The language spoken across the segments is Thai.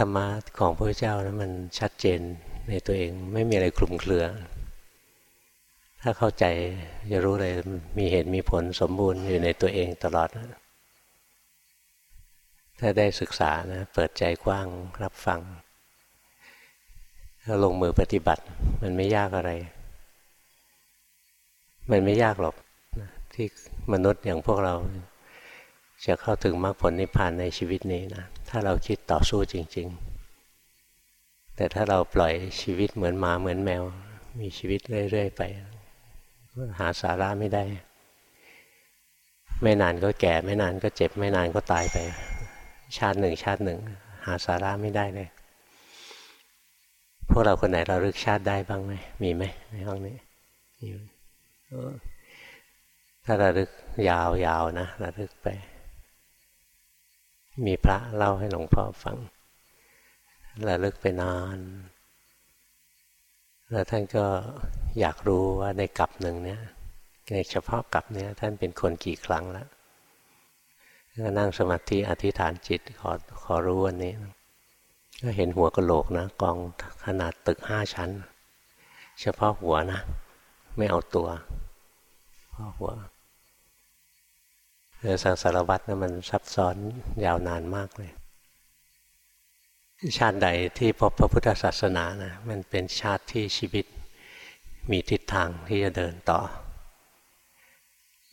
ธรรมะของพระเจ้านะมันชัดเจนในตัวเองไม่มีอะไรคลุมเครือ ถ้าเข้าใจจะรู้เลยมีเหตุมีผลสมบูรณ์อยู่ในตัวเองตลอดนะถ้าได้ศึกษานะ เปิดใจกว้างรับฟังถ้าลงมือปฏิบัติ มันไม่ยากอะไร มันไม่ยากหรอกที่มนุษย์อย่างพวกเรา จะเข้าถึงมรรคผลนิพพานในชีวิตนี้นะ ถ้าเราคิดต่อสู้จริง ๆ แต่ถ้าเราปล่อยชีวิตเหมือนหมาเหมือนแมว มีชีวิตเรื่อย ๆ ไปหาสาระไม่ได้ ไม่นานก็แก่ ไม่นานก็เจ็บ ไม่นานก็ตายไป ชาติหนึ่ง ชาติหนึ่ง หาสาระไม่ได้เลย พวกเราคนไหนเราลึกชาติได้บ้างไหมมีไหมในห้องนี้ถ้าระลึกยาวๆนะระลึกไป มีพระเล่าให้หลวงพ่อฟังระลึกไปนาน แล้วท่านก็อยากรู้ว่าในกลับหนึ่งเนี่ยในเฉพาะกลับเนี่ยท่านเป็นคนกี่ครั้งแล้วก็นั่งสมาธิอธิษฐานจิตขอขอรู้วันนี้ ก็เห็นหัวกะโหลกนะกองขนาดตึกห้าชั้น เฉพาะหัวนะ ไม่เอาตัวเพราะหัว สังสารวัตรนะมันซับซ้อนยาวนานมากเลย ชาติใดที่พบพระพุทธศาสนานะมันเป็นชาติที่ชีวิตมีทิศทางที่จะเดินต่อ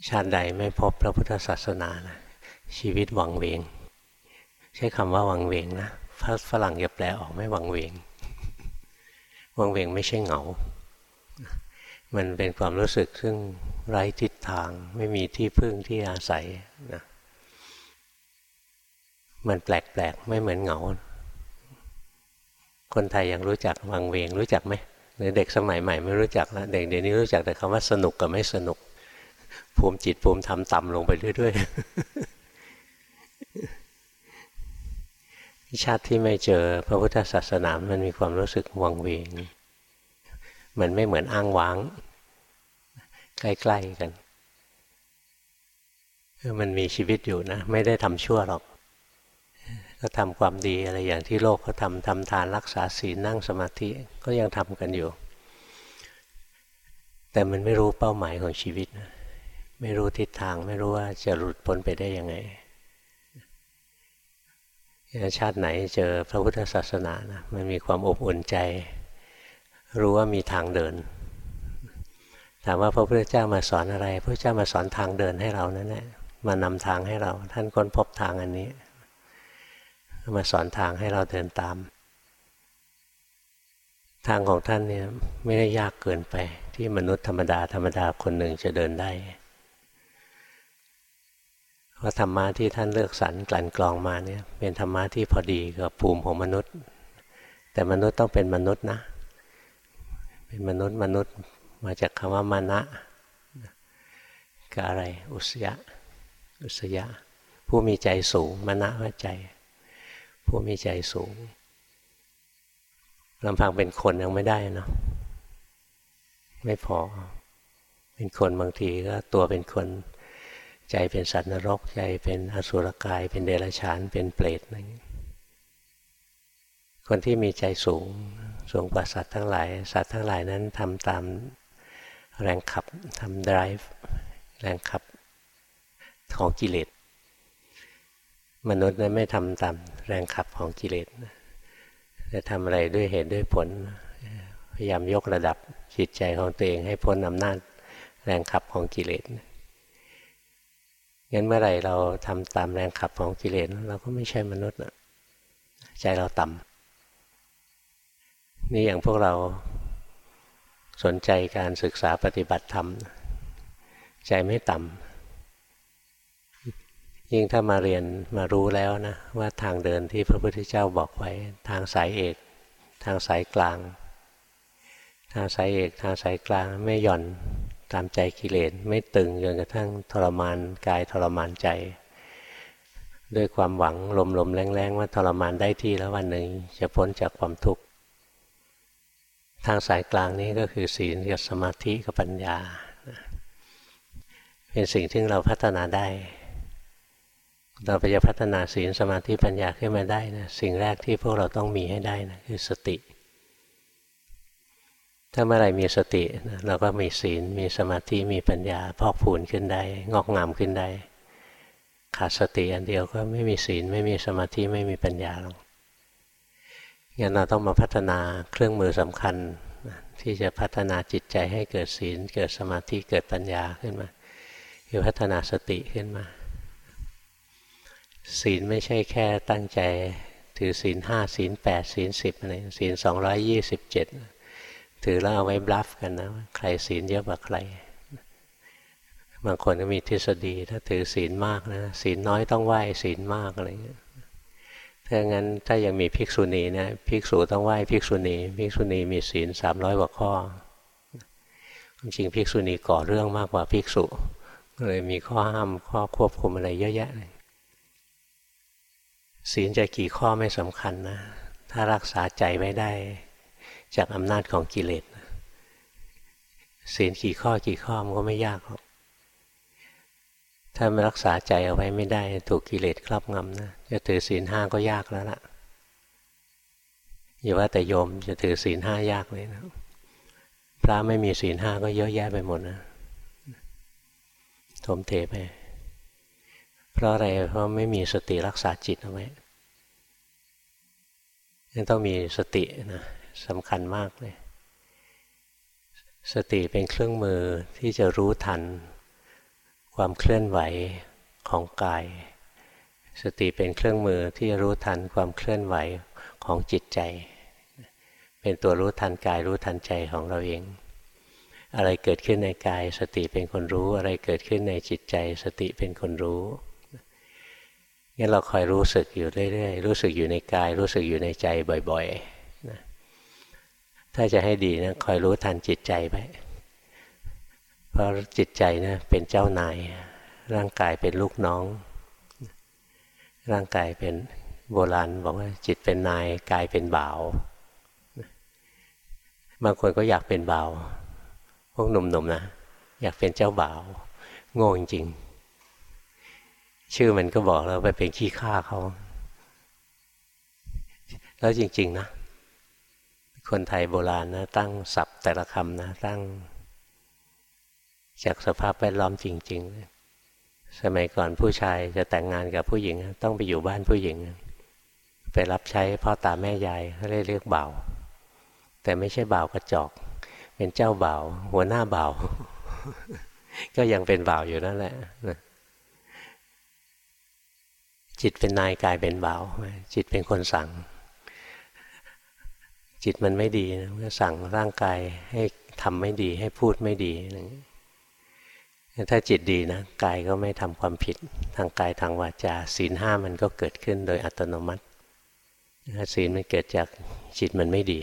ชาติใดไม่พบพระพุทธศาสนานะชีวิตวังเวง ใช้คำว่าวังเวงนะฝรั่งอย่าแปลออกไม่วังเวง วังเวงไม่ใช่เหงา มันเป็นความรู้สึกซึ่งไร้ทิศทางไม่มีที่พึ่งที่อาศัยนะมันแปลกๆไม่เหมือนเหงา คนไทยยังรู้จักวังเวงรู้จักไหมหรือเด็กสมัยใหม่ไม่รู้จักแล้วเด็กเดี๋ยวนี้รู้จักแต่คำว่าสนุกกับไม่สนุก ภูมิจิตภูมิธรรมต่ำลงไปเรื่อยๆชาติที่ไม่เจอพระพุทธศาสนามันมีความรู้สึกวังเวง มันไม่เหมือนอ้างว้าง ใกล้ ๆ กันมันมีชีวิตอยู่นะ ไม่ได้ทำชั่วหรอก ก็ทำความดีอะไรอย่างที่โลกเขาทำทำทานรักษาศีลนั่งสมาธิก็ยังทำกันอยู่ แต่มันไม่รู้เป้าหมายของชีวิตไม่รู้ทิศทางไม่รู้ว่าจะหลุดพ้นไปได้ยังไงชาติไหนเจอพระพุทธศาสนานะมันมีความอบอุ่นใจ รู้ว่ามีทางเดิน ถามว่าพระพุทธเจ้ามาสอนอะไร พระเจ้ามาสอนทางเดินให้เรานั่นแหละมานำทางให้เรา ท่านค้นพบทางอันนี้ มาสอนทางให้เราเดินตาม ทางของท่านเนี่ยไม่ได้ยากเกินไป ที่มนุษย์ธรรมดาธรรมดาคนหนึ่งจะเดินได้เพราะธรรมะที่ท่านเลือกสรรกลั่นกรองมาเนี่ยเป็นธรรมะที่พอดีกับภูมิของมนุษย์ แต่มนุษย์ต้องเป็นมนุษย์นะ เป็นมนุษย์มนุษย์มาจากคำว่ามานะกับอะไร อุสยะ อุสยะ ผู้มีใจสูงมานะว่าใจ ผู้มีใจสูงลำพังเป็นคนยังไม่ได้เนาะไม่พอ เป็นคนบางทีก็ตัวเป็นคนใจเป็นสัตว์นรก ใจเป็นอสุรกาย เป็นเดรัจฉานเป็นเปรตอะไรอย่างนี้ คนที่มีใจสูงสูงกว่าสัตว์ทั้งหลาย สัตว์ทั้งหลายนั้นทำตามแรงขับทำ drive แรงขับของกิเลสมนุษย์นั้นไม่ทำตามแรงขับของกิเลสจะทำอะไรด้วยเหตุด้วยผล พยายามยกระดับจิตใจของตัวเองให้พ้นอำนาจแรงขับของกิเลสงั้นเมื่อไหร่เราทำตามแรงขับของกิเลสเราก็ไม่ใช่มนุษย์ใจเราต่ำ นี่อย่างพวกเราสนใจการศึกษาปฏิบัติธรรม ใจไม่ต่ำยิ่งถ้ามาเรียนมารู้แล้วนะ ว่าทางเดินที่พระพุทธเจ้าบอกไว้ ทางสายเอก ทางสายกลาง ทางสายเอกทางสายกลางไม่หย่อนตามใจกิเลสไม่ตึงจนกระทั่งทรมานกายทรมานใจ ด้วยความหวังลมๆแรงๆว่าทรมานได้ที่แล้ววันหนึ่งจะพ้นจากความทุกข์ ทางสายกลางนี้ก็คือศีลกับสมาธิกับปัญญา เป็นสิ่งที่เราพัฒนาได้ เราไปจะพัฒนาศีลสมาธิปัญญาขึ้นมาได้นะสิ่งแรกที่พวกเราต้องมีให้ได้นะคือสติ ถ้าเมื่อไรมีสตินะเราก็มีศีลมีสมาธิมีปัญญาพอกพูนขึ้นได้ งอกงามขึ้นได้ ขาดสติอันเดียวก็ไม่มีศีลไม่มีสมาธิไม่มีปัญญาหรอก งั้นเราต้องมาพัฒนาเครื่องมือสำคัญ ที่จะพัฒนาจิตใจให้เกิดศีล เกิดสมาธิเกิดปัญญาขึ้นมาคือพัฒนาสติขึ้นมา ศีลไม่ใช่แค่ตั้งใจถือศีลห้าศีลแปดศีลสิบอะไรศีลสองร้อยยี่สิบเจ็ดถือแล้วเอาไว้บลัฟกันนะ ใครศีลเยอะกว่าใคร บางคนก็มีทฤษฎีถ้าถือศีลมากนะศีลน้อยต้องไหว้ศีลมากอะไรเงี้ย ถ้างั้นถ้ายังมีภิกษุณีนะภิกษุต้องไหว้ภิกษุณีภิกษุณีมีศีลสามร้อยกว่าข้อจริงภิกษุณีก่อเรื่องมากกว่าภิกษุเลยมีข้อห้ามข้อควบคุมอะไรเยอะแยะเลยศีลจะกี่ข้อไม่สำคัญนะ ถ้ารักษาใจไว้ได้ จากอำนาจของกิเลสศีลกี่ข้อกี่ข้อมันก็ไม่ยากหรอก ถ้าไม่รักษาใจเอาไว้ไม่ได้ ถูกกิเลสครอบงำนะจะถือศีลห้าก็ยากแล้วล่ะอย่าว่าแต่โยมจะถือศีลห้ายากเลยนะพระไม่มีศีลห้าก็เยอะแยะไปหมดนะถมเทไปเพราะอะไรเพราะไม่มีสติรักษาจิตเอาไว้ยังต้องมีสตินะสำคัญมากเลย สติเป็นเครื่องมือที่จะรู้ทัน ความเคลื่อนไหวของกาย สติเป็นเครื่องมือที่รู้ทันความเคลื่อนไหวของจิตใจ เป็นตัวรู้ทันกายรู้ทันใจของเราเอง อะไรเกิดขึ้นในกาย สติเป็นคนรู้ อะไรเกิดขึ้นในจิตใจ สติเป็นคนรู้งั้นเราคอยรู้สึกอยู่เรื่อยๆ รู้สึกอยู่ในกาย รู้สึกอยู่ในใจบ่อยๆนะถ้าจะให้ดีนะคอยรู้ทันจิตใจไป เพราะจิตใจนะเป็นเจ้านาย ร่างกายเป็นลูกน้อง ร่างกายเป็นโบราณบอกว่าจิตเป็นนายกายเป็นบ่าวบางคนก็อยากเป็นบ่าวพวกหนุ่มๆนนะ อยากเป็นเจ้าบ่าวโง่จริงๆชื่อมันก็บอกแล้วไปเป็นขี้ข้าเขา แล้วจริง ๆ นะ คนไทยโบราณนะ ตั้งศัพท์แต่ละคำนะ ตั้ง จากสภาพแวดล้อมจริง ๆ สมัยก่อนผู้ชายจะแต่งงานกับผู้หญิง ต้องไปอยู่บ้านผู้หญิง ไปรับใช้พ่อตาแม่ยายเขาเรียกเรียกบ่าวแต่ไม่ใช่บ่าวกระจอก เป็นเจ้าบ่าวหัวหน้าบ่าวก็ยังเป็นบ่าวอยู่นั่นแหละจิตเป็นนายกายเป็นบ่าวจิตเป็นคนสั่ง จิตมันไม่ดีนะก็สั่งร่างกายให้ทำไม่ดีให้พูดไม่ดีอะไรอย่างนี้ ถ้าจิตดีนะกายก็ไม่ทำความผิดทางกายทางวาจาศีลห้ามันก็เกิดขึ้นโดยอัตโนมัติศีลมันเกิดจากจิตมันไม่ดี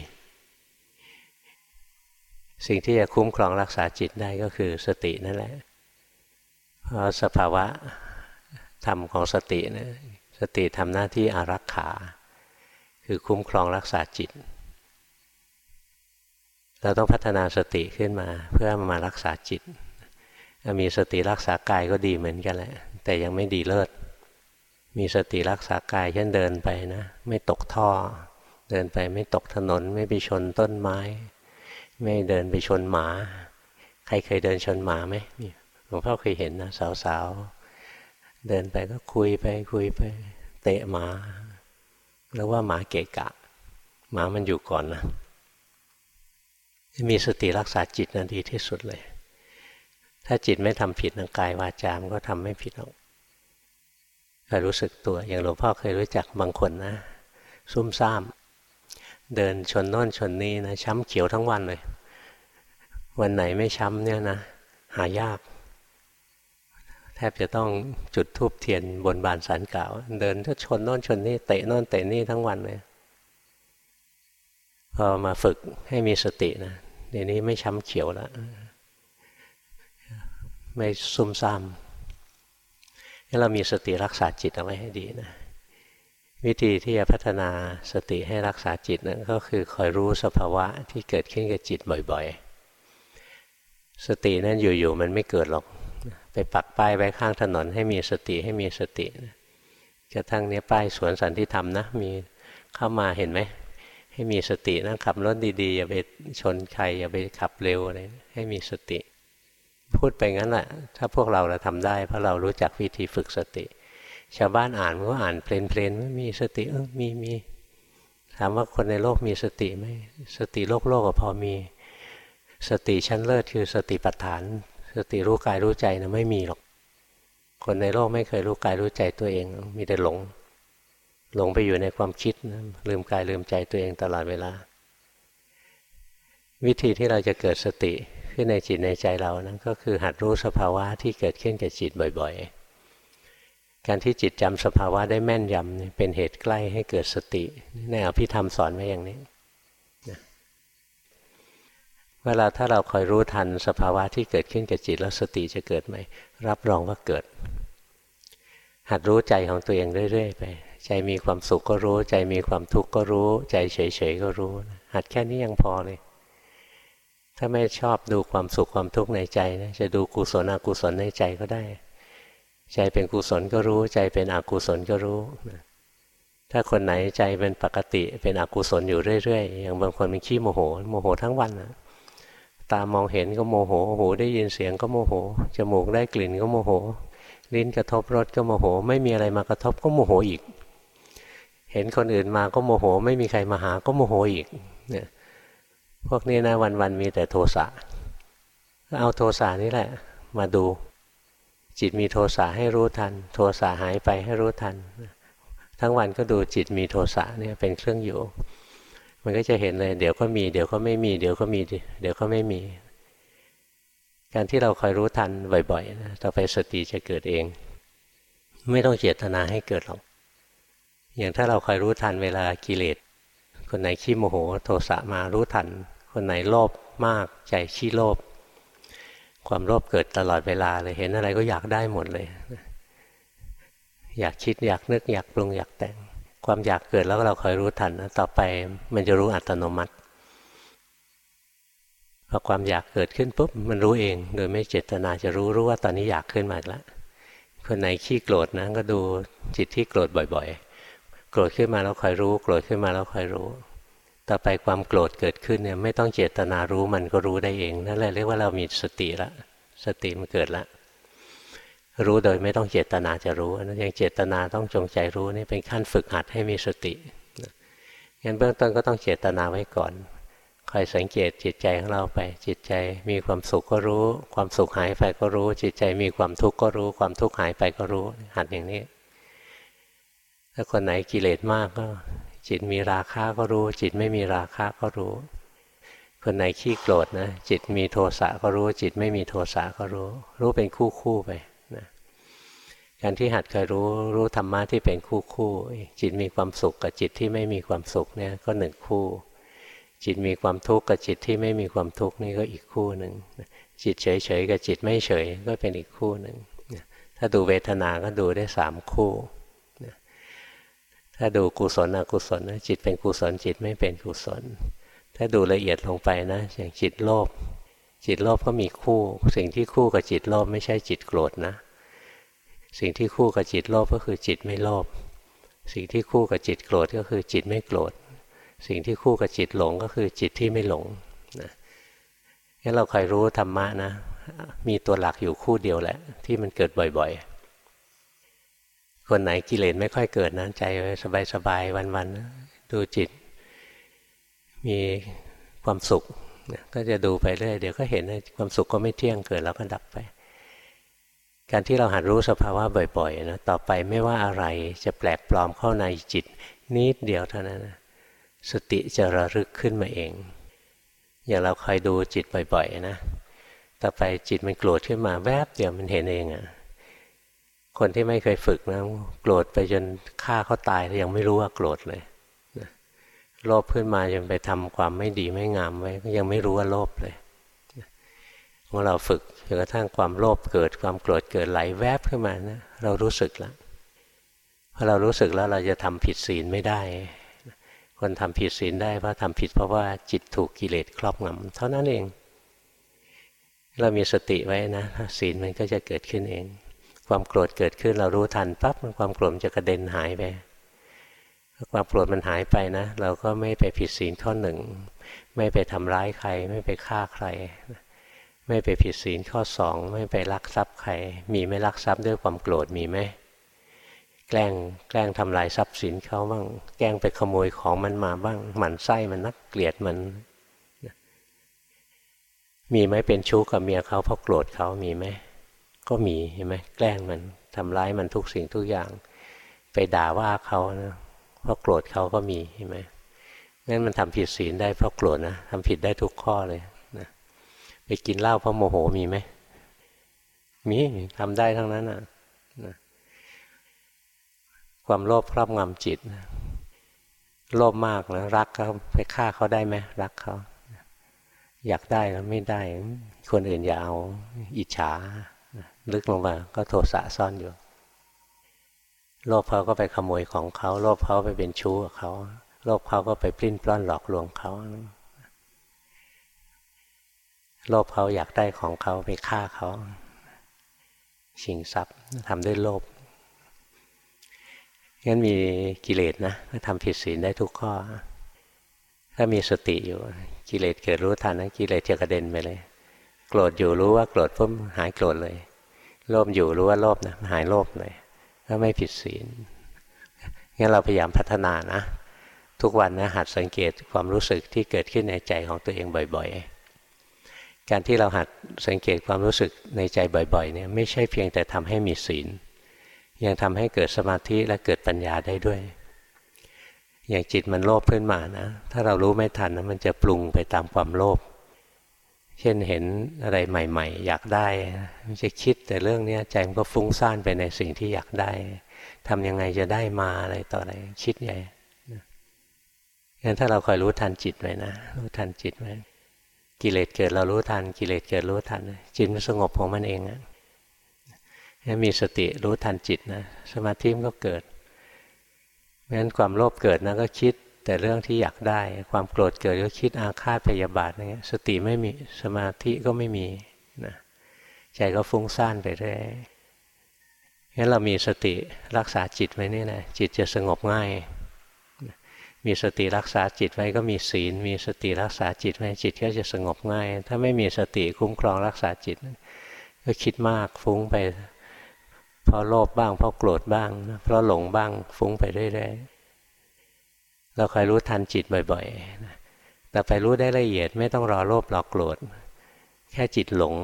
สิ่งที่จะคุ้มครองรักษาจิตได้ก็คือสตินั่นแหละเพราะสภาวะธรรมของสตินะสติทำหน้าที่อารักขา คือคุ้มครองรักษาจิต เราต้องพัฒนาสติขึ้นมาเพื่อมารักษาจิต มีสติรักษากายก็ดีเหมือนกันแหละ แต่ยังไม่ดีเลิศ มีสติรักษากายเช่นเดินไปนะ ไม่ตกท่อ เดินไปไม่ตกถนน ไม่ไปชนต้นไม้ ไม่เดินไปชนหมา ใครเคยเดินชนหมาไหมหลวงพ่อเคยเห็นนะสาวๆ เดินไปก็คุยไปคุยไป เตะหมา แล้วว่าหมาเกะกะ หมามันอยู่ก่อนนะมีสติรักษาจิตนั้นดีที่สุดเลย ถ้าจิตไม่ทำผิดทางกายวาจามก็ทำไม่ผิดหรอกก็รู้สึกตัวอย่างหลวงพ่อเคยรู้จักบางคนนะ ซุ่มซ่าม เดินชนโน่นชนนี้นะช้ำเขียวทั้งวันเลย วันไหนไม่ช้ำเนี่ยนะ หายาก แทบจะต้องจุดทูบเทียนบนบานสารกล่าว เดินถ้าชนโน่นชนนี้เตะโน่นเตะนี่ทั้งวันเลยพอมาฝึกให้มีสตินะเดี๋ยวนี้ไม่ช้ำเขียวแล้ว ไม่ซุ่มซ่ามให้เรามีสติรักษาจิตเอาไว้ให้ดีนะวิธีที่จะพัฒนาสติให้รักษาจิตนั้นก็คือคอยรู้สภาวะที่เกิดขึ้นกับจิตบ่อยๆ สตินั่นอยู่ๆมันไม่เกิดหรอก ไปปักป้ายไว้ข้างถนนให้มีสติให้มีสติกระทั่งเนี้ยป้ายสวนสันติธรรมนะมีเข้ามาเห็นไหมให้มีสตินะขับรถดีๆอย่าไปชนใครอย่าไปขับเร็วอะไรให้มีสติ พูดไปงั้นแหละ ถ้าพวกเราเราทำได้ เพราะเรารู้จักวิธีฝึกสติ ชาวบ้านอ่านก็อ่านเพลนๆว่มีสติเออมีมีถามว่าคนในโลกมีสติไหมสติโลกโลกก็พอมี สติชั้นเลิศคือสติปัฏฐาน สติรู้กายรู้ใจนะไม่มีหรอก คนในโลกไม่เคยรู้กายรู้ใจตัวเอง มีแต่หลง หลงไปอยู่ในความคิดนะลืมกายลืมใจตัวเองตลอดเวลา วิธีที่เราจะเกิดสติ ขึ้นในจิตในใจเรานั้นก็คือหัดรู้สภาวะที่เกิดขึ้นกับจิตบ่อย ๆ การที่จิตจำสภาวะได้แม่นยำเป็นเหตุใกล้ให้เกิดสติในอภิธรรมสอนไว้อย่างนี้เวลาถ้าเราคอยรู้ทันสภาวะที่เกิดขึ้นกับจิตแล้วสติจะเกิดไหมรับรองว่าเกิด หัดรู้ใจของตัวเองเรื่อยๆไป ใจมีความสุขก็รู้ ใจมีความทุกข์ก็รู้ ใจเฉยๆก็รู้ หัดแค่นี้ยังพอเลย ถ้าไม่ชอบดูความสุขความทุกข์ในใจนะจะดูกุศลอกุศลในใจก็ได้ ใจเป็นกุศลก็รู้ ใจเป็นอกุศลก็รู้ถ้าคนไหนใจเป็นปกติเป็นอกุศลอยู่เรื่อยๆ อย่างบางคนมันขี้โมโห โมโหทั้งวันนะตามองเห็นก็โมโหหูได้ยินเสียงก็โมโห จมูกได้กลิ่นก็โมโห ลิ้นกระทบรสก็โมโห ไม่มีอะไรมากระทบก็โมโหอีก เห็นคนอื่นมาก็โมโห ไม่มีใครมาหาก็โมโหอีกเนี่ย พวกนี้นะวันๆมีแต่โทสะเอาโทสะนี่แหละ มาดู จิตมีโทสะให้รู้ทัน โทสะหายไปให้รู้ทัน ทั้งวันก็ดูจิตมีโทสะเนี่ยเป็นเครื่องอยู่ มันก็จะเห็นเลย เดี๋ยวก็มีเดี๋ยวก็ไม่มี เดี๋ยวก็มี เดี๋ยวก็ไม่มี การที่เราคอยรู้ทันบ่อยๆนะต่อไปสติจะเกิดเอง ไม่ต้องเจตนาให้เกิดหรอกอย่างถ้าเราคอยรู้ทันเวลากิเลสคนไหนขี้โมโห โทสะมารู้ทัน คนไหนโลภมากใจขี้โลภความโลภเกิดตลอดเวลาเลยเห็นอะไรก็อยากได้หมดเลย อยากคิดอยากนึกอยากปรุงอยากแต่ง ความอยากเกิดแล้วเราคอยรู้ทันนะต่อไปมันจะรู้อัตโนมัติพอความอยากเกิดขึ้นปุ๊บมันรู้เอง โดยไม่เจตนาจะรู้รู้ว่าตอนนี้อยากขึ้นมาแล้วคนไหนขี้โกรธนะก็ดูจิตที่โกรธบ่อย ๆ โกรธขึ้นมาแล้วคอยรู้ โกรธขึ้นมาแล้วคอยรู้ ต่อไปความโกรธเกิดขึ้นเนี่ยไม่ต้องเจตนารู้มันก็รู้ได้เองนั่นแหละเรียกว่าเรามีสติละ สติมันเกิดแล้วรู้โดยไม่ต้องเจตนาจะรู้นะยังเจตนาต้องจงใจรู้นี่เป็นขั้นฝึกหัดให้มีสติงั้นเบื้องต้นก็ต้องเจตนาไว้ก่อนคอยสังเกตจิตใจของเราไป จิตใจมีความสุขก็รู้ ความสุขหายไปก็รู้ จิตใจมีความทุกข์ก็รู้ ความทุกข์หายไปก็รู้ หัดอย่างนี้ ถ้าคนไหนกิเลสมากก็ จิตมีราคะก็รู้ จิตไม่มีราคะก็รู้ คนไหนขี้โกรธนะ จิตมีโทสะก็รู้ จิตไม่มีโทสะก็รู้ รู้เป็นคู่คู่ไปการที่หัดเคยรู้รู้ธรรมะที่เป็นคู่คู่ จิตมีความสุขกับจิตที่ไม่มีความสุขเนี่ยก็หนึ่งคู่ จิตมีความทุกข์กับจิตที่ไม่มีความทุกข์นี่ก็อีกคู่หนึ่งจิตเฉยเฉยกับจิตไม่เฉยก็เป็นอีกคู่หนึ่งถ้าดูเวทนาก็ดูได้สามคู่ ถ้าดูกุศลอกุศลนะจิตเป็นกุศลจิตไม่เป็นกุศล ถ้าดูละเอียดลงไปนะ อย่างจิตโลภจิตโลภก็มีคู่ สิ่งที่คู่กับจิตโลภไม่ใช่จิตโกรธนะ สิ่งที่คู่กับจิตโลภก็คือจิตไม่โลภสิ่งที่คู่กับจิตโกรธก็คือจิตไม่โกรธ สิ่งที่คู่กับจิตหลงก็คือจิตที่ไม่หลงนะงั้นเราคอยรู้ธรรมะนะ มีตัวหลักอยู่คู่เดียวแหละ ที่มันเกิดบ่อยๆ คนไหนกิเลสไม่ค่อยเกิดนะใจสบายๆวันๆดูจิต มีความสุขก็จะดูไปเรื่อยเดี๋ยวก็เห็นความสุขก็ไม่เที่ยงเกิดแล้วก็ดับไป การที่เราหัดรู้สภาวะบ่อยๆนะต่อไปไม่ว่าอะไรจะแปลกปลอมเข้าในจิต นิดเดียวเท่านั้นนะสติจะระลึกขึ้นมาเอง อย่างเราคอยดูจิตบ่อยๆนะต่อไปจิตมันโกรธขึ้นมาแวบเดียวมันเห็นเองอะ คนที่ไม่เคยฝึกนะโกรธไปจนฆ่าเขาตายยังไม่รู้ว่าโกรธเลยโลภขึ้นมาจนไปทำความไม่ดีไม่งามไว้ก็ยังไม่รู้ว่าโลภเลยเมื่อเราฝึกจนกระทั่งความโลภเกิดความโกรธเกิดไหลแวบขึ้นมานะเรารู้สึกแล้วพอเรารู้สึกแล้วเราจะทำผิดศีลไม่ได้ คนทำผิดศีลได้เพราะทำผิดเพราะว่าจิตถูกกิเลสครอบงำเท่านั้นเอง เรามีสติไว้นะศีลมันก็จะเกิดขึ้นเอง ความโกรธเกิดขึ้นเรารู้ทันปั๊บมันความโกรธจะกระเด็นหายไปความโกรธมันหายไปนะ เราก็ไม่ไปผิดศีลข้อหนึ่ง ไม่ไปทำร้ายใคร ไม่ไปฆ่าใคร ไม่ไปผิดศีลข้อสองไม่ไปลักทรัพย์ใคร มีไม่ลักทรัพย์ด้วยความโกรธมีไหมแกล้งแกล้งทำลายทรัพย์สินเขาบ้าง แกล้งไปขโมยของมันมาบ้าง หมั่นไส้มันนักเกลียดมัน มีไหมเป็นชู้กับเมียเขาเพราะโกรธเขามีไหม ก็มีเห็นไหมแกล้งมันทำร้ายมันทุกสิ่งทุกอย่าง ไปด่าว่าเขานะเพราะโกรธเขาก็มีเห็นไหมงั้นมันทำผิดศีลได้เพราะโกรธนะทำผิดได้ทุกข้อเลยนะไปกินเหล้าเพราะโมโหมีไหมมีทำได้ทั้งนั้นอะนะความโลภครอบงำจิตโลภมากนะรักเขาไปฆ่าเขาได้ไหมรักเขาอยากได้แล้วไม่ได้ คนอื่นอย่าเอาอิจฉา ลึกลงมาก็โทสะซ่อนอยู่ โลภเขาก็ไปขโมยของเขา โลภเขาไปเป็นชู้กับเขา โลภเขาก็ไปปลิ้นปล้อนหลอกลวงเขา โลภเขาอยากได้ของเขาไปฆ่าเขาชิงทรัพย์ทำด้วยโลภงั้นมีกิเลสนะก็ทำผิดศีลได้ทุกข้อ ถ้ามีสติอยู่กิเลสเกิดรู้ทันนะกิเลสจะกระเด็นไปเลย โกรธอยู่รู้ว่าโกรธปุ๊บหายโกรธเลย โลภอยู่รู้ว่าโลภนะหายโลภเลยก็ไม่ผิดศีลงั้นเราพยายามพัฒนานะ ทุกวันนะหัดสังเกตความรู้สึกที่เกิดขึ้นในใจของตัวเองบ่อย ๆ การที่เราหัดสังเกตความรู้สึกในใจบ่อยๆเนี่ยไม่ใช่เพียงแต่ทำให้มีศีล ยังทำให้เกิดสมาธิและเกิดปัญญาได้ด้วย อย่างจิตมันโลภขึ้นมานะ ถ้าเรารู้ไม่ทันนะมันจะปรุงไปตามความโลภ เช่นเห็นอะไรใหม่ ๆ อยากได้มันจะคิดแต่เรื่องนี้ใจมันก็ฟุ้งซ่านไปในสิ่งที่อยากได้ทำยังไงจะได้มาอะไรต่ออะไรคิดใหญ่งั้นถ้าเราคอยรู้ทันจิตไว้นะรู้ทันจิตไว้กิเลสเกิดเรารู้ทัน กิเลสเกิดรู้ทัน จิตมันสงบของมันเองอะมีสติรู้ทันจิตนะ สมาธิมันก็เกิดเพราะฉะนั้นความโลภเกิดนะก็คิด แต่เรื่องที่อยากได้ ความโกรธเกิดก็คิดอาฆาตพยาบาทอย่างเงี้ยสติไม่มีสมาธิก็ไม่มีนะใจก็ฟุ้งซ่านไปเรื่อยงั้นเรามีสติรักษาจิตไว้นี่นะจิตจะสงบง่าย มีสติรักษาจิตไว้ก็มีศีล มีสติรักษาจิตไว้จิตก็จะสงบง่าย ถ้าไม่มีสติคุ้มครองรักษาจิต ก็คิดมากฟุ้งไปเพราะโลภบ้างเพราะโกรธบ้างเพราะหลงบ้างฟุ้งไปเรื่อยๆ เราคอยรู้ทันจิตบ่อยๆแต่ไปรู้ได้ละเอียดไม่ต้องรอโลภรอโกรธ แค่จิตหลง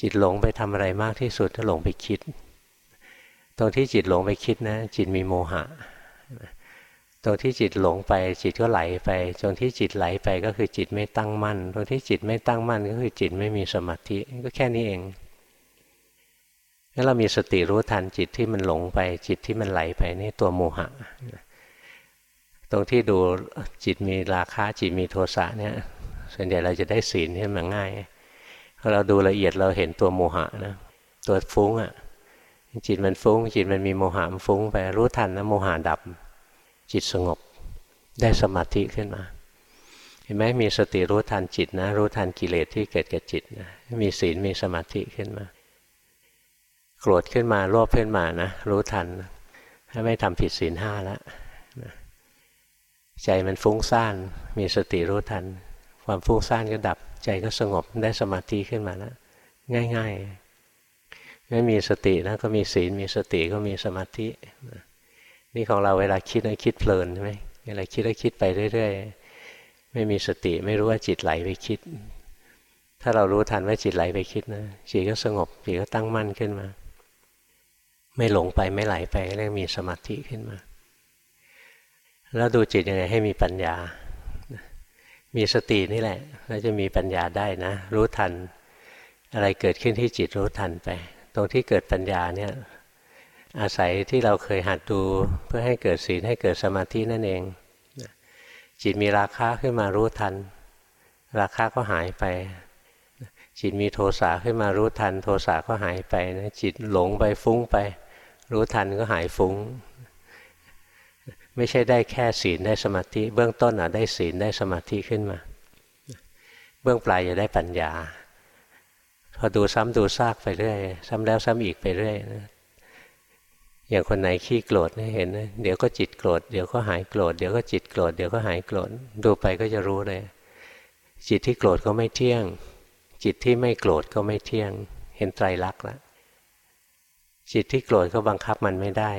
จิตหลงไปทำอะไรมากที่สุดถ้าหลงไปคิด ตรงที่จิตหลงไปคิดนะ จิตมีโมหะ ตรงที่จิตหลงไป จิตก็ไหลไป ตรงที่จิตไหลไปก็คือจิตไม่ตั้งมั่น ตรงที่จิตไม่ตั้งมั่นก็คือจิตไม่มีสมาธิ ก็แค่นี้เองงั้นเรามีสติรู้ทันจิตที่มันหลงไป จิตที่มันไหลไปนี่ตัวโมหะ ตรงที่ดูจิตมีราคะจิตมีโทสะเนี่ยส่วนใหญ่เราจะได้ศีลที่มันง่ายพอเราดูละเอียดเราเห็นตัวโมหะนะตัวฟุ้งอะ่ะจิตมันฟุ้ง จิตมันมีโมหะมันฟุ้งไปรู้ทันนะโมหะดับ จิตสงบได้สมาธิขึ้นมา เห็นไหมมีสติรู้ทันจิตนะ รู้ทันกิเลสที่เกิดกับจิตนะมีศีลมีสมาธิขึ้นมา โกรธขึ้นมาโลภขึ้นมานะรู้ทันถ้าไม่ทำผิดศีลห้าแล้ว ใจมันฟุ้งซ่านมีสติรู้ทัน ความฟุ้งซ่านก็ดับ ใจก็สงบได้สมาธิขึ้นมาแล้วง่ายๆไม่มีสตินะก็มีศีลมีสติก็มีสมาธิ นี่ของเราเวลาคิดนะคิดเพลินใช่ไหมเวลาคิดแล้วคิดไปเรื่อย ๆ ไม่มีสติไม่รู้ว่าจิตไหลไปคิด ถ้าเรารู้ทันว่าจิตไหลไปคิดนะจิตก็สงบจิตก็ตั้งมั่นขึ้นมา ไม่หลงไปไม่ไหลไปเรียกมีสมาธิขึ้นมา แล้วดูจิตยังไงให้มีปัญญา มีสตินี่แหละ แล้วจะมีปัญญาได้นะ รู้ทัน อะไรเกิดขึ้นที่จิตรู้ทันไป ตรงที่เกิดปัญญาเนี่ยอาศัยที่เราเคยหัดดูเพื่อให้เกิดศีลให้เกิดสมาธินั่นเอง จิตมีราคาขึ้นมารู้ทัน ราคาก็หายไป จิตมีโทสะขึ้นมารู้ทัน โทสะก็หายไปนะจิตหลงไปฟุ้งไป รู้ทันก็หายฟุ้ง ไม่ใช่ได้แค่ศีลได้สมาธิ เบื้องต้นอะได้ศีลได้สมาธิขึ้นมา เบื้องปลายจะได้ปัญญา พอดูซ้ำดูซากไปเรื่อย ซ้ำแล้วซ้ำอีกไปเรื่อยนะอย่างคนไหนขี้โกรธเห็นนะเดี๋ยวก็จิตโกรธเดี๋ยวก็หายโกรธเดี๋ยวก็จิตโกรธเดี๋ยวก็หายโกรธดูไปก็จะรู้เลยจิตที่โกรธก็ไม่เที่ยง จิตที่ไม่โกรธก็ไม่เที่ยง เห็นไตรลักษณ์แล้ว จิตที่โกรธก็บังคับมันไม่ได้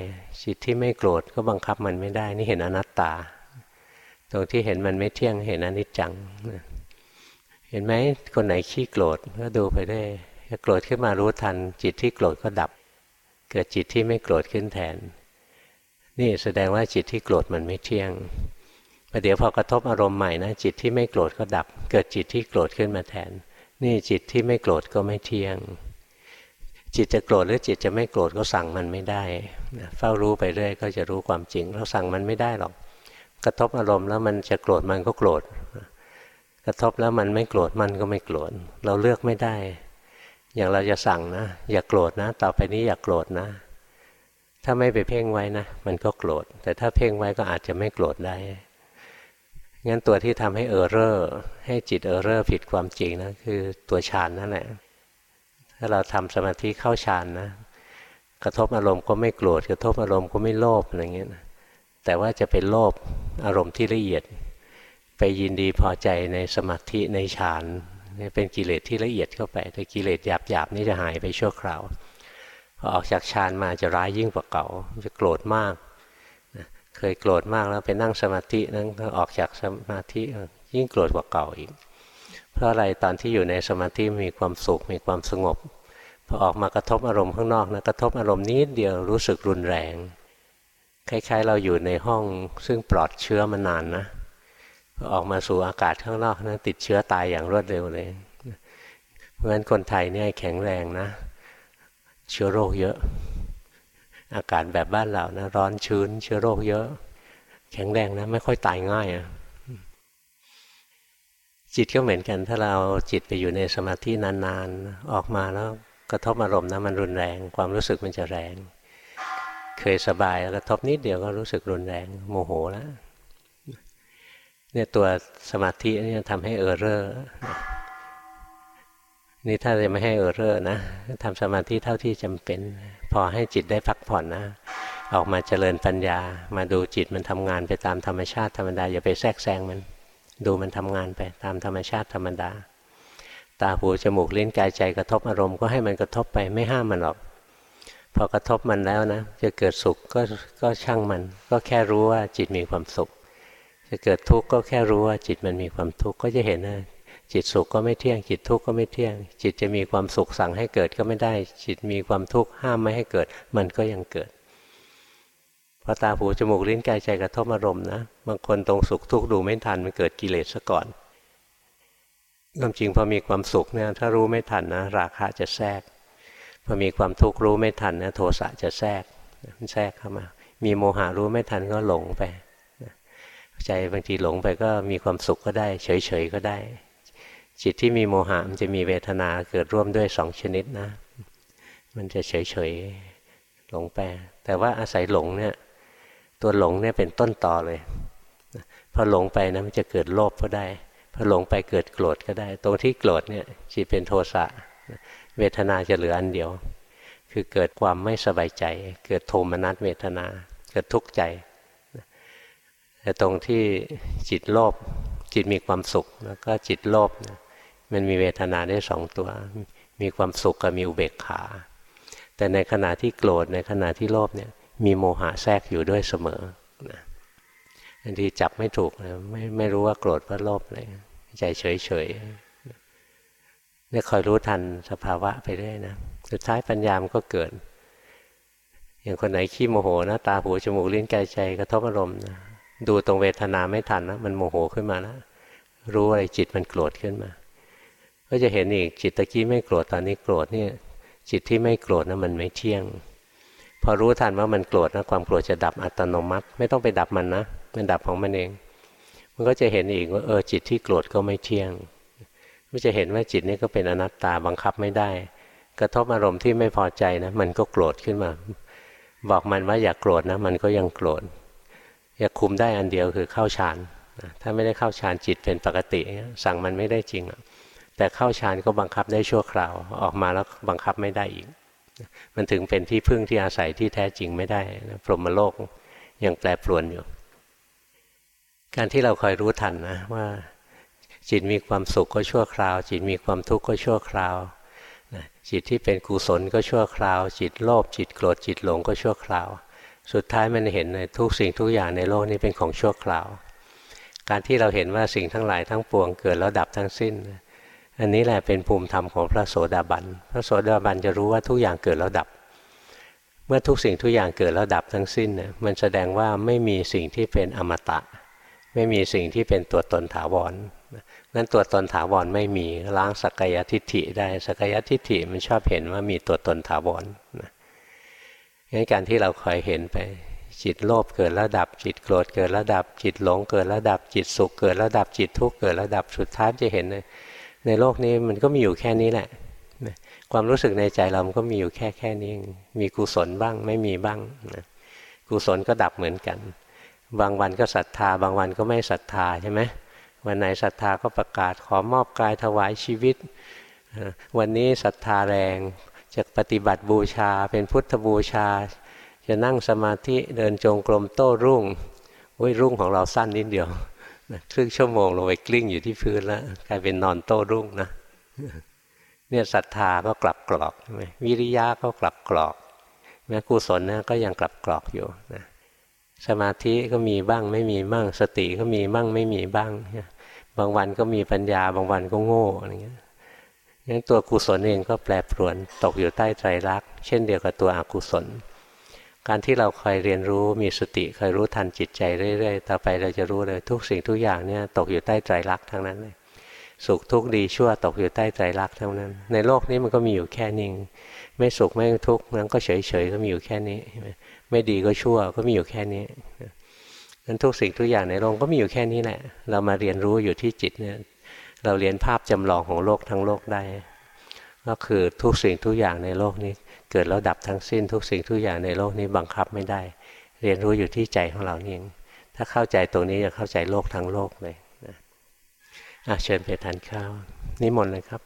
จิตที่ไม่โกรธก็บังคับมันไม่ได้ นี่เห็นอนัตตา ตรงที่เห็นมันไม่เที่ยงเห็นอนิจจัง เห็นไหมคนไหนขี้โกรธก็ดูไปได้โกรธขึ้นมารู้ทัน จิตที่โกรธก็ดับ เกิดจิตที่ไม่โกรธขึ้นแทน นี่แสดงว่าจิตที่โกรธมันไม่เที่ยงประเดี๋ยวพอกระทบอารมณ์ใหม่นะจิตที่ไม่โกรธก็ดับ เกิดจิตที่โกรธขึ้นมาแทน นี่จิตที่ไม่โกรธก็ไม่เที่ยง จิตจะโกรธหรือจิตจะไม่โกรธก็สั่งมันไม่ได้เฝ้ารู้ไปเรื่อยก็จะรู้ความจริง เราสั่งมันไม่ได้หรอก กระทบอารมณ์แล้วมันจะโกรธมันก็โกรธ กระทบแล้วมันไม่โกรธมันก็ไม่โกรธ เราเลือกไม่ได้ อย่างเราจะสั่งนะ อย่าโกรธนะ ต่อไปนี้อย่าโกรธนะ ถ้าไม่ไปเพ่งไว้นะ มันก็โกรธ แต่ถ้าเพ่งไว้ก็อาจจะไม่โกรธได้ งั้นตัวที่ทำให้ error ให้จิต error ผิดความจริงนะคือตัวฌานนั่นแหละ ถ้าเราทำสมาธิเข้าฌานนะกระทบอารมณ์ก็ไม่โกรธกระทบอารมณ์ก็ไม่โลภอะไรเงี้ยนะแต่ว่าจะเป็นโลภอารมณ์ที่ละเอียด ไปยินดีพอใจในสมาธิในฌานนี่เป็นกิเลสที่ละเอียดเข้าไป แต่กิเลสหยาบๆนี่จะหายไปชั่วคราวพอออกจากฌานมาจะร้ายยิ่งกว่าเก่าจะโกรธมากเคยโกรธมากแล้วไปนั่งสมาธินั้นออกจากสมาธิยิ่งโกรธกว่าเก่าอีก เพราะอะไรตอนที่อยู่ในสมาธิมีความสุขมีความสงบพอออกมากระทบอารมณ์ข้างนอกนะกระทบอารมณ์นิดเดียวรู้สึกรุนแรง คล้ายๆ เราอยู่ในห้องซึ่งปลอดเชื้อมานานนะพอออกมาสู่อากาศข้างนอกนะติดเชื้อตายอย่างรวดเร็วเลยเพราะฉะนั้นคนไทยเนี่ยแข็งแรงนะ เชื้อโรคเยอะ อากาศแบบบ้านเรานะร้อนชื้น เชื้อโรคเยอะ แข็งแรงนะไม่ค่อยตายง่ายอะ จิตก็เหมือนกัน ถ้าเราจิตไปอยู่ในสมาธินานๆ ออกมาแล้วกระทบอารมณ์นะมันรุนแรง ความรู้สึกมันจะแรง เคยสบายแล้วกระทบนิดเดียวก็รู้สึกรุนแรง โมโหแล้วเนี่ยตัวสมาธินี่ทำให้ error นี่ถ้าจะไม่ให้ error นะทำสมาธิเท่าที่จำเป็น พอให้จิตได้พักผ่อนนะ ออกมาเจริญปัญญา มาดูจิตมันทำงานไปตามธรรมชาติธรรมดาอย่าไปแทรกแซงมัน ดูมันทำงานไปตามธรรมชาติธรรมดา ตาหูจมูกลิ้นกายใจกระทบอารมณ์ก็ให้มันกระทบไปไม่ห้ามมันหรอก พอกระทบมันแล้วนะ จะเกิดสุขก็ก็ช่างมัน ก็แค่รู้ว่าจิตมีความสุข จะเกิดทุกข์ก็แค่รู้ว่าจิตมันมีความทุกข์ก็จะเห็นนะจิตสุขก็ไม่เที่ยง จิตทุกข์ก็ไม่เที่ยง จิตจะมีความสุขสั่งให้เกิดก็ไม่ได้ จิตมีความทุกข์ห้ามไม่ให้เกิด มันก็ยังเกิด พอตาหูจมูกลิ้นกายใจกระทบอารมณ์นะบางคนตรงสุขทุกข์ดูไม่ทันมันเกิดกิเลสซะก่อนความจริงพอมีความสุขเนี่ยถ้ารู้ไม่ทันนะราคะจะแทรกพอมีความทุกข์รู้ไม่ทันนะโทสะจะแทรกมันแทรกเข้ามา มีโมหะรู้ไม่ทันก็หลงไปใจบางทีหลงไปก็มีความสุขก็ได้ เฉยๆก็ได้ จิตที่มีโมหะมันจะมีเวทนาเกิดร่วมด้วยสองชนิดนะ มันจะเฉยๆหลงไปแต่ว่าอาศัยหลงเนี่ย ตัวหลงเนี่ยเป็นต้นต่อเลยพอหลงไปนะมันจะเกิดโลภก็ได้พอหลงไปเกิดโกรธก็ได้ ตรงที่โกรธเนี่ยจิตเป็นโทสะเวทนาจะเหลืออันเดียว คือเกิดความไม่สบายใจ เกิดโทมนัสเวทนา เกิดทุกข์ใจแต่ตรงที่จิตโลภจิตมีความสุขแล้วก็จิตโลภมันมีเวทนาได้สองตัว มีความสุขกับมีอุเบกขา แต่ในขณะที่โกรธในขณะที่โลภเนี่ย มีโมหะแทรกอยู่ด้วยเสมอนะบางทีจับไม่ถูกนะไม่ไม่รู้ว่าโกรธว่าโลภอะไรใจเฉยเฉยเนี่ยคอยรู้ทันสภาวะไปเรื่อยนะสุดท้ายปัญญามก็เกิด อย่างคนไหนขี้โมโหนะตาหูจมูกลิ้นกายใจกระทบอารมณ์นะดูตรงเวทนาไม่ทันนะมันโมโหขึ้นมาแล้วรู้อะไรจิตมันโกรธขึ้นมา ก็จะเห็นอีกจิตตะกี้ไม่โกรธตอนนี้โกรธเนี่ยจิตที่ไม่โกรธนะมันไม่เที่ยง พอรู้ทันว่ามันโกรธนะความโกรธจะดับอัตโนมัติ ไม่ต้องไปดับมันนะมันดับของมันเอง มันก็จะเห็นอีกว่าเออจิตที่โกรธก็ไม่เที่ยงมันจะเห็นว่าจิตนี้ก็เป็นอนัตตาบังคับไม่ได้ กระทบอารมณ์ที่ไม่พอใจนะ มันก็โกรธขึ้นมา บอกมันว่าอย่ากโกรธนะ มันก็ยังโกรธอย่าคุมได้อันเดียวคือเข้าฌานถ้าไม่ได้เข้าฌานจิตเป็นปกติ สั่งมันไม่ได้จริงแต่เข้าฌานก็บังคับได้ชั่วคราว ออกมาแล้วบังคับไม่ได้อีก มันถึงเป็นที่พึ่งที่อาศัยที่แท้จริงไม่ได้นะพรหมโลกยังแปรปรวนอยู่ การที่เราคอยรู้ทันนะว่าจิตมีความสุขก็ชั่วคราว จิตมีความทุกข์ก็ชั่วคราวจิตที่เป็นกุศลก็ชั่วคราว จิตโลภจิตโกรธจิตหลงก็ชั่วคราว สุดท้ายมันเห็นในทุกสิ่งทุกอย่างในโลกนี้เป็นของชั่วคราว การที่เราเห็นว่าสิ่งทั้งหลายทั้งปวงเกิดแล้วดับทั้งสิ้น อันนี้แหละเป็นภูมิธรรมของพระโสดาบัน พระโสดาบันจะรู้ว่าทุกอย่างเกิดแล้วดับ เมื่อทุกสิ่งทุกอย่างเกิดแล้วดับทั้งสิ้นเนี่ยมันแสดงว่าไม่มีสิ่งที่เป็นอมตะ ไม่มีสิ่งที่เป็นตัวตนถาวรนั้นตัวตนถาวรไม่มีล้างสักยทิฏฐิได้สักยทิฏฐิมันชอบเห็นว่ามีตัวตนถาวรนะงั้นการที่เราคอยเห็นไป จิตโลภเกิดแล้วดับ จิตโกรธเกิดแล้วดับ จิตหลงเกิดแล้วดับ จิตสุขเกิดแล้วดับจิตทุกข์เกิดแล้วดับสุดท้ายจะเห็นใน ในโลกนี้มันก็มีอยู่แค่นี้แหละความรู้สึกในใจเรามันก็มีอยู่แค่แค่นี้ มีกุศลบ้างไม่มีบ้างนะกุศลก็ดับเหมือนกัน บางวันก็ศรัทธา บางวันก็ไม่ศรัทธาใช่ไหมวันไหนศรัทธาก็ประกาศขอมอบกายถวายชีวิต วันนี้ศรัทธาแรงจะปฏิบัติบูชาเป็นพุทธบูชา จะนั่งสมาธิเดินจงกรมโต้รุ่งอุ้ยรุ่งของเราสั้นนิดเดียว ครึ่งชั่วโมงลงไปกลิ้งอยู่ที่พื้นแล้วกลายเป็นนอนโต้รุ่งนะเนี่ยศรัทธาก็กลับกรอกใช่ไหมวิริยะก็กลับกรอกแม้กุศลนะก็ยังกลับกรอกอยู่นะสมาธิก็มีบ้างไม่มีบ้างสติก็มีบ้างไม่มีบ้าง บางวันก็มีปัญญา บางวันก็โง่อะไรเงี้ยงั้นตัวกุศลเองก็แปรปรวนตกอยู่ใต้ไตรลักษณ์เช่นเดียวกับตัวอกุศล การที่เราคอยเรียนรู้มีสติคอยรู้ทันจิตใจเรื่อยๆ ต่อไปเราจะรู้เลยทุกสิ่งทุกอย่างเนี่ยตกอยู่ใต้ไตรลักษณ์ทั้งนั้นเลยสุขทุกข์ดีชั่วตกอยู่ใต้ไตรลักษณ์ทั้งนั้น ในโลกนี้มันก็มีอยู่แค่นี้ไม่สุขไม่ทุกข์นั้นก็เฉยๆก็มีอยู่แค่นี้ ไม่ดีก็ชั่วก็มีอยู่แค่นี้นั้นทุกสิ่งทุกอย่างในโลกก็มีอยู่แค่นี้แหละ เรามาเรียนรู้อยู่ที่จิตเนี่ยเราเรียนภาพจำลองของโลกทั้งโลกได้ ก็คือทุกสิ่งทุกอย่างในโลกนี้ เกิดแล้วดับทั้งสิ้นทุกสิ่งทุกอย่างในโลกนี้บังคับไม่ได้ เรียนรู้อยู่ที่ใจของเราเองถ้าเข้าใจตรงนี้จะเข้าใจโลกทั้งโลกเลยนะเชิญไปทานข้าวนิมนต์เลยครับ